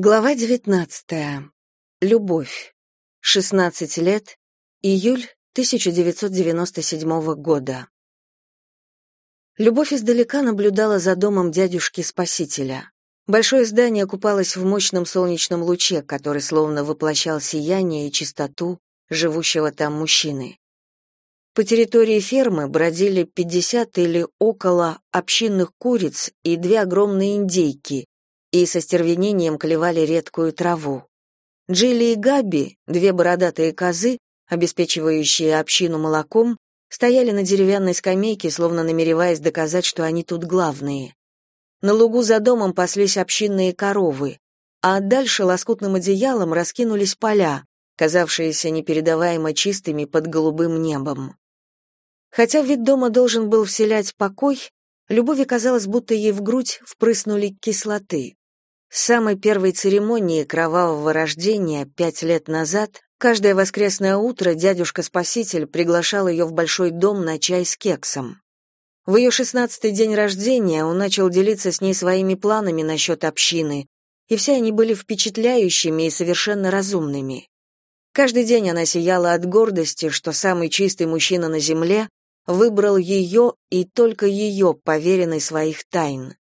Глава 19. Любовь. 16 лет. Июль 1997 года. Любовь издалека наблюдала за домом дядюшки-спасителя. Большое здание купалось в мощном солнечном луче, который словно воплощал сияние и чистоту живущего там мужчины. По территории фермы бродили 50 или около общинных куриц и две огромные индейки, и со стервенением клевали редкую траву. Джилли и Габи, две бородатые козы, обеспечивающие общину молоком, стояли на деревянной скамейке, словно намереваясь доказать, что они тут главные. На лугу за домом паслись общинные коровы, а дальше лоскутным одеялом раскинулись поля, казавшиеся непередаваемо чистыми под голубым небом. Хотя вид дома должен был вселять покой, Любови казалось, будто ей в грудь впрыснули кислоты. С самой первой церемонии кровавого рождения пять лет назад каждое воскресное утро дядюшка-спаситель приглашал ее в большой дом на чай с кексом. В ее шестнадцатый день рождения он начал делиться с ней своими планами насчет общины, и все они были впечатляющими и совершенно разумными. Каждый день она сияла от гордости, что самый чистый мужчина на земле выбрал ее и только ее поверенной своих тайн.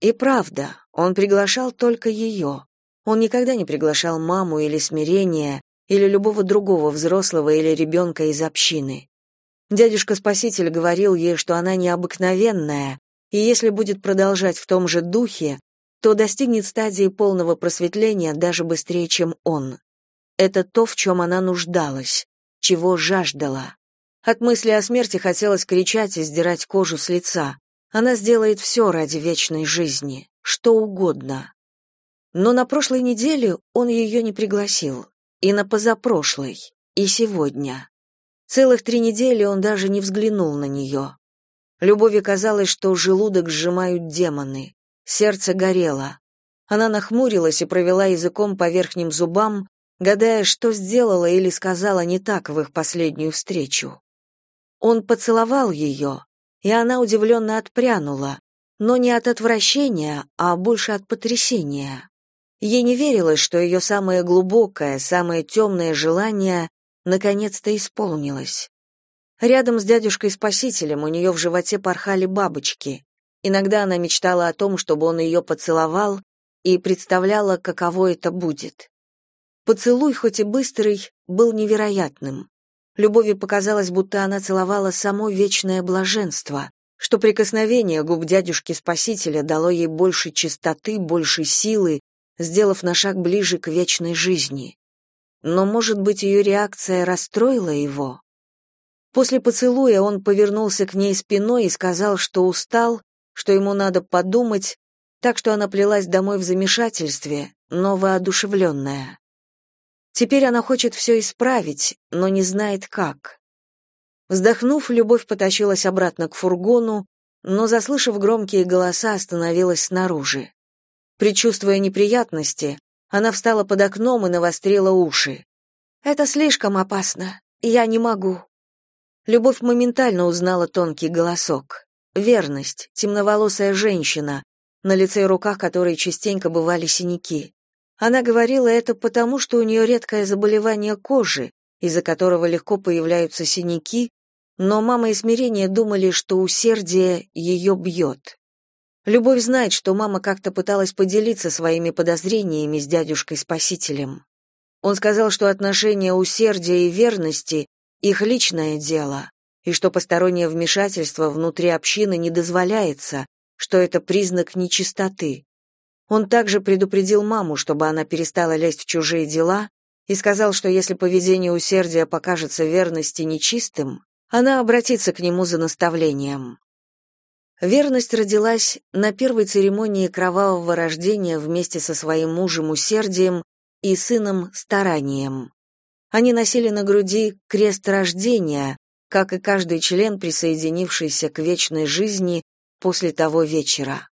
И правда, он приглашал только ее. Он никогда не приглашал маму или смирение, или любого другого взрослого или ребенка из общины. Дядюшка-спаситель говорил ей, что она необыкновенная, и если будет продолжать в том же духе, то достигнет стадии полного просветления даже быстрее, чем он. Это то, в чем она нуждалась, чего жаждала. От мысли о смерти хотелось кричать и сдирать кожу с лица. Она сделает все ради вечной жизни, что угодно. Но на прошлой неделе он ее не пригласил, и на позапрошлой, и сегодня. Целых три недели он даже не взглянул на нее. Любови казалось, что желудок сжимают демоны. Сердце горело. Она нахмурилась и провела языком по верхним зубам, гадая, что сделала или сказала не так в их последнюю встречу. Он поцеловал ее, и она удивленно отпрянула, но не от отвращения, а больше от потрясения. Ей не верилось, что ее самое глубокое, самое темное желание наконец-то исполнилось. Рядом с дядюшкой-спасителем у нее в животе порхали бабочки. Иногда она мечтала о том, чтобы он ее поцеловал, и представляла, каково это будет. Поцелуй, хоть и быстрый, был невероятным. Любови показалось, будто она целовала само вечное блаженство, что прикосновение губ дядюшки-спасителя дало ей больше чистоты, больше силы, сделав на шаг ближе к вечной жизни. Но, может быть, ее реакция расстроила его? После поцелуя он повернулся к ней спиной и сказал, что устал, что ему надо подумать, так что она плелась домой в замешательстве, но воодушевленная. Теперь она хочет все исправить, но не знает как. Вздохнув, Любовь потащилась обратно к фургону, но, заслышав громкие голоса, остановилась снаружи. Причувствуя неприятности, она встала под окном и навострила уши. «Это слишком опасно. Я не могу». Любовь моментально узнала тонкий голосок. Верность, темноволосая женщина, на лице и руках которой частенько бывали синяки. Она говорила это потому, что у нее редкое заболевание кожи, из-за которого легко появляются синяки, но мама и смирение думали, что усердие ее бьет. Любовь знает, что мама как-то пыталась поделиться своими подозрениями с дядюшкой-спасителем. Он сказал, что отношения усердия и верности — их личное дело, и что постороннее вмешательство внутри общины не дозволяется, что это признак нечистоты. Он также предупредил маму, чтобы она перестала лезть в чужие дела, и сказал, что если поведение усердия покажется верности нечистым, она обратится к нему за наставлением. Верность родилась на первой церемонии кровавого рождения вместе со своим мужем усердием и сыном старанием. Они носили на груди крест рождения, как и каждый член, присоединившийся к вечной жизни после того вечера.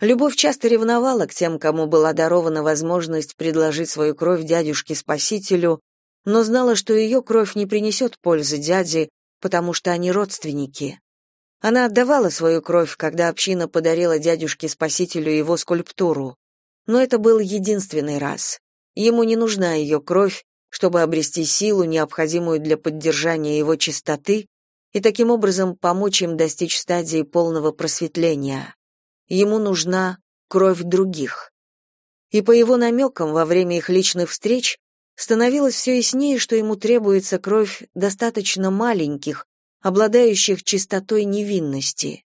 Любовь часто ревновала к тем, кому была дарована возможность предложить свою кровь дядюшке-спасителю, но знала, что ее кровь не принесет пользы дяде, потому что они родственники. Она отдавала свою кровь, когда община подарила дядюшке-спасителю его скульптуру. Но это был единственный раз. Ему не нужна ее кровь, чтобы обрести силу, необходимую для поддержания его чистоты, и таким образом помочь им достичь стадии полного просветления. Ему нужна кровь других. И по его намекам во время их личных встреч становилось все яснее, что ему требуется кровь достаточно маленьких, обладающих чистотой невинности.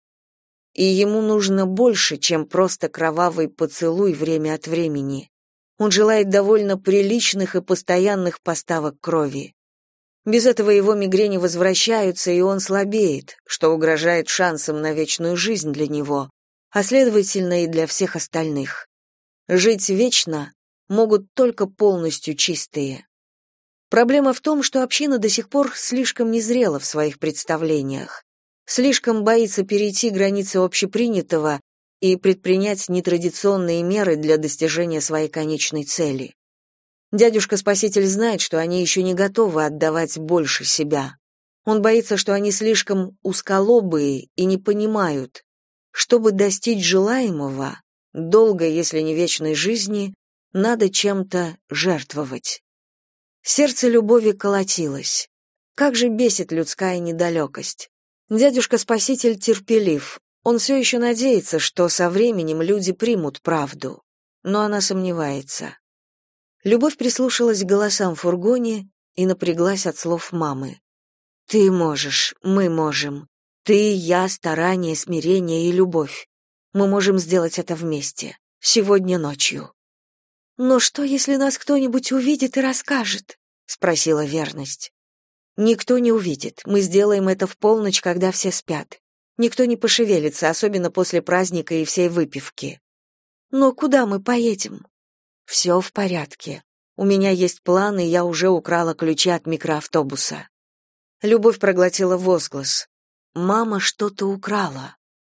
И ему нужно больше, чем просто кровавый поцелуй время от времени. Он желает довольно приличных и постоянных поставок крови. Без этого его мигрени возвращаются, и он слабеет, что угрожает шансом на вечную жизнь для него, а следовательно и для всех остальных. Жить вечно могут только полностью чистые. Проблема в том, что община до сих пор слишком незрела в своих представлениях, слишком боится перейти границы общепринятого и предпринять нетрадиционные меры для достижения своей конечной цели. Дядюшка-спаситель знает, что они еще не готовы отдавать больше себя. Он боится, что они слишком узколобые и не понимают, чтобы достичь желаемого, долгой, если не вечной жизни, надо чем-то жертвовать. Сердце любови колотилось. Как же бесит людская недалекость. Дядюшка-спаситель терпелив. Он все еще надеется, что со временем люди примут правду. Но она сомневается. Любовь прислушалась к голосам в фургоне и напряглась от слов мамы. «Ты можешь, мы можем. Ты, я, старание, смирение и любовь. Мы можем сделать это вместе. Сегодня ночью». «Но что, если нас кто-нибудь увидит и расскажет?» — спросила верность. «Никто не увидит. Мы сделаем это в полночь, когда все спят. Никто не пошевелится, особенно после праздника и всей выпивки». «Но куда мы поедем?» «Все в порядке. У меня есть план, и я уже украла ключи от микроавтобуса». Любовь проглотила возглас. «Мама что-то украла.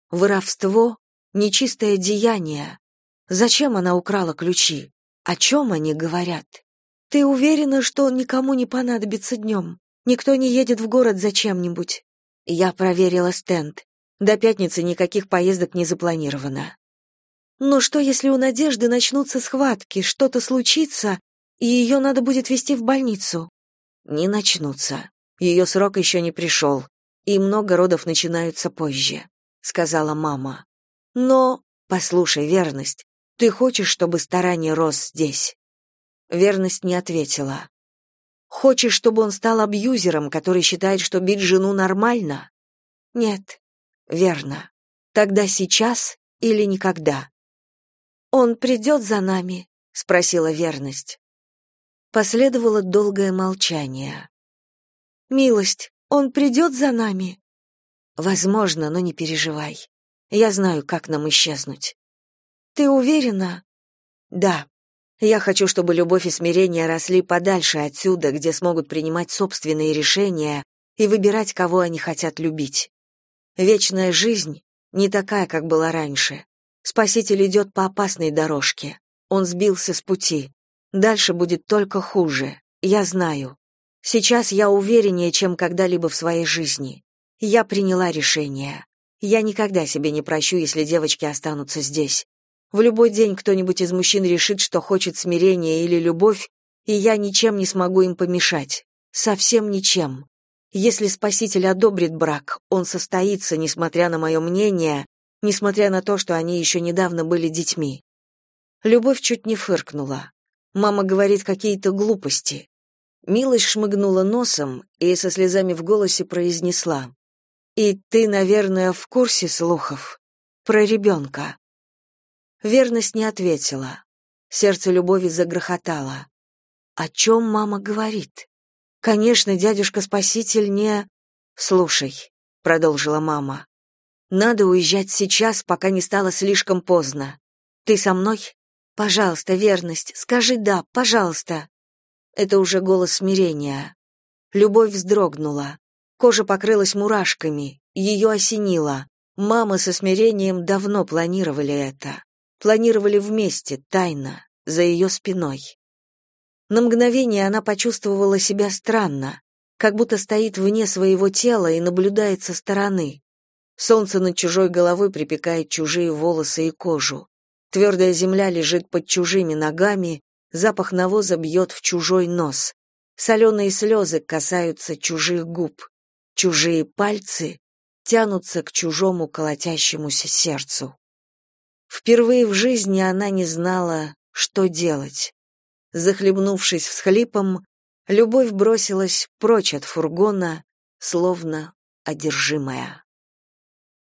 Воровство — нечистое деяние. Зачем она украла ключи? О чем они говорят? Ты уверена, что никому не понадобится днем? Никто не едет в город за чем-нибудь? Я проверила стенд. До пятницы никаких поездок не запланировано. Но что, если у Надежды начнутся схватки, что-то случится, и ее надо будет везти в больницу? Не начнутся. Ее срок еще не пришел, и много родов начинаются позже, сказала мама. Но, послушай, верность, ты хочешь, чтобы старание рос здесь? Верность не ответила. Хочешь, чтобы он стал абьюзером, который считает, что бить жену нормально? Нет. Верно. Тогда сейчас или никогда? Он придет за нами, спросила Верность. Последовало долгое молчание. Милость, он придет за нами. Возможно, но не переживай. Я знаю, как нам исчезнуть. Ты уверена? Да. Я хочу, чтобы любовь и смирение росли подальше отсюда, где смогут принимать собственные решения и выбирать, кого они хотят любить. Вечная жизнь не такая, как была раньше. Спаситель идет по опасной дорожке. Он сбился с пути. Дальше будет только хуже. Я знаю. Сейчас я увереннее, чем когда-либо в своей жизни. Я приняла решение. Я никогда себе не прощу, если девочки останутся здесь. В любой день кто-нибудь из мужчин решит, что хочет смирения или любовь, и я ничем не смогу им помешать. Совсем ничем. Если Спаситель одобрит брак, он состоится, несмотря на мое мнение, несмотря на то, что они еще недавно были детьми. Любовь чуть не фыркнула. Мама говорит какие-то глупости. Милость шмыгнула носом и со слезами в голосе произнесла. «И ты, наверное, в курсе слухов про ребенка?» Верность не ответила. Сердце любови загрохотало. О чем мама говорит? Конечно, дядюшка-спаситель не... Слушай, продолжила мама. Надо уезжать сейчас, пока не стало слишком поздно. Ты со мной? Пожалуйста, верность, скажи да, пожалуйста. Это уже голос смирения. Любовь вздрогнула. Кожа покрылась мурашками, ее осенило. Мама со смирением давно планировали это планировали вместе, тайно, за ее спиной. На мгновение она почувствовала себя странно, как будто стоит вне своего тела и наблюдает со стороны. Солнце над чужой головой припекает чужие волосы и кожу. Твердая земля лежит под чужими ногами, запах навоза бьет в чужой нос. Соленые слезы касаются чужих губ. Чужие пальцы тянутся к чужому колотящемуся сердцу. Впервые в жизни она не знала, что делать. Захлебнувшись всхлипом, любовь бросилась прочь от фургона, словно одержимая.